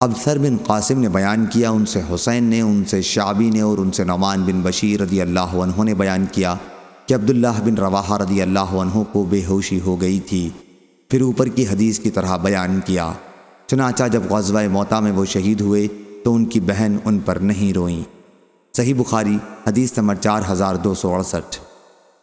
ابثر بن قاسم نے بیان کیا، ان سے حسین نے، ان سے شعبی نے اور ان سے نعمان بن بشیر رضی اللہ عنہ نے بیان کیا کہ عبداللہ بن رواحہ رضی اللہ عنہ کو بے ہوشی ہو گئی تھی۔ پھر اوپر کی حدیث کی طرح بیان کیا۔ چنانچہ جب غزوہ موتا میں وہ شہید ہوئے تو ان کی بہن ان پر نہیں روئیں۔ صحیح بخاری، حدیث نمبر چار ہزار دو سو اڑسٹھ۔